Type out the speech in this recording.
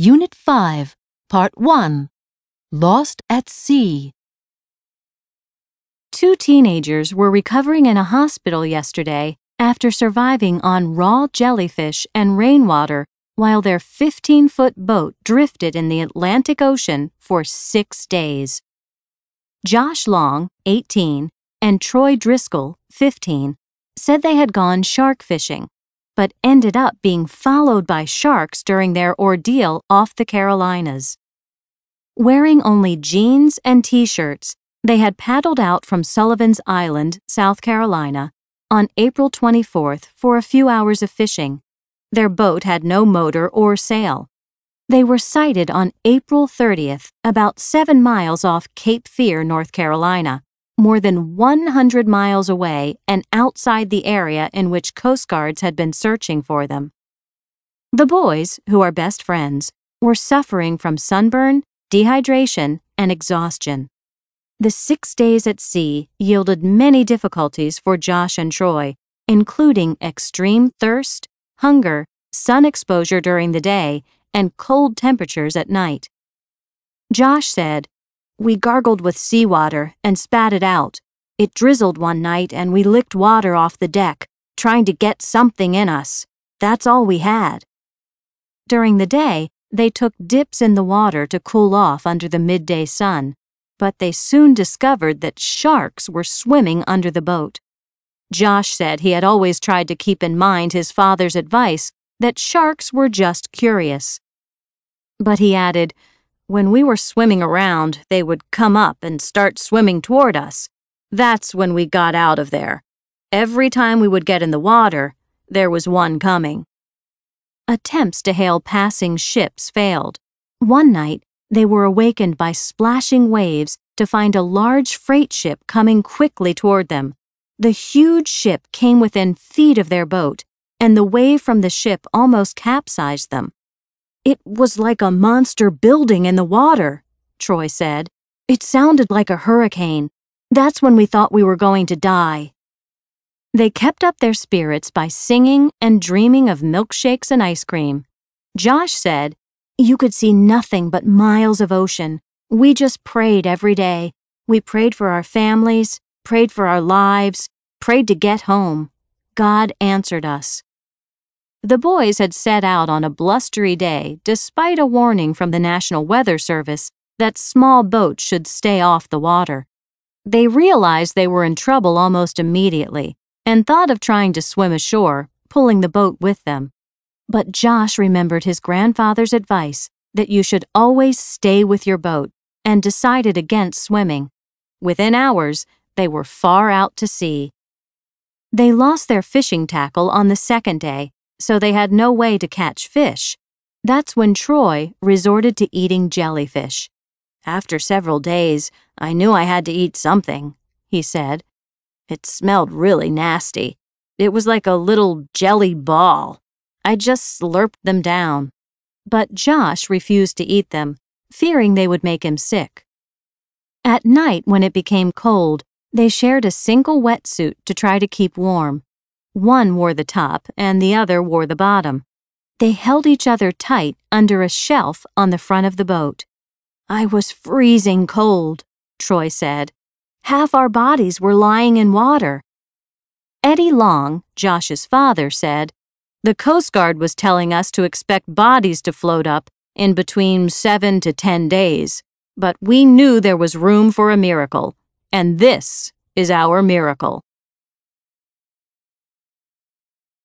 Unit 5, Part 1 Lost at Sea. Two teenagers were recovering in a hospital yesterday after surviving on raw jellyfish and rainwater while their 15 foot boat drifted in the Atlantic Ocean for six days. Josh Long, 18, and Troy Driscoll, 15, said they had gone shark fishing, but ended up being followed by sharks during their ordeal off the Carolinas. Wearing only jeans and t shirts, they had paddled out from Sullivan's Island, South Carolina, on April 24th for a few hours of fishing. Their boat had no motor or sail. They were sighted on April 30th, about seven miles off Cape Fear, North Carolina more than 100 miles away and outside the area in which Coast Guards had been searching for them. The boys, who are best friends, were suffering from sunburn, dehydration, and exhaustion. The six days at sea yielded many difficulties for Josh and Troy, including extreme thirst, hunger, sun exposure during the day, and cold temperatures at night. Josh said, we gargled with seawater and spat it out. It drizzled one night and we licked water off the deck, trying to get something in us. That's all we had. During the day, they took dips in the water to cool off under the midday sun, but they soon discovered that sharks were swimming under the boat. Josh said he had always tried to keep in mind his father's advice that sharks were just curious. But he added, when we were swimming around, they would come up and start swimming toward us. That's when we got out of there. Every time we would get in the water, there was one coming. Attempts to hail passing ships failed. One night, they were awakened by splashing waves to find a large freight ship coming quickly toward them. The huge ship came within feet of their boat, and the wave from the ship almost capsized them. It was like a monster building in the water, Troy said. It sounded like a hurricane. That's when we thought we were going to die. They kept up their spirits by singing and dreaming of milkshakes and ice cream. Josh said, You could see nothing but miles of ocean. We just prayed every day. We prayed for our families, prayed for our lives, prayed to get home. God answered us. The boys had set out on a blustery day despite a warning from the National Weather Service that small boats should stay off the water. They realized they were in trouble almost immediately and thought of trying to swim ashore, pulling the boat with them. But Josh remembered his grandfather's advice that you should always stay with your boat and decided against swimming. Within hours, they were far out to sea. They lost their fishing tackle on the second day so they had no way to catch fish. That's when Troy resorted to eating jellyfish. After several days, I knew I had to eat something, he said. It smelled really nasty. It was like a little jelly ball. I just slurped them down. But Josh refused to eat them, fearing they would make him sick. At night, when it became cold, they shared a single wetsuit to try to keep warm. One wore the top and the other wore the bottom. They held each other tight under a shelf on the front of the boat. I was freezing cold, Troy said. Half our bodies were lying in water. Eddie Long, Josh's father, said, The Coast Guard was telling us to expect bodies to float up in between seven to ten days, but we knew there was room for a miracle, and this is our miracle.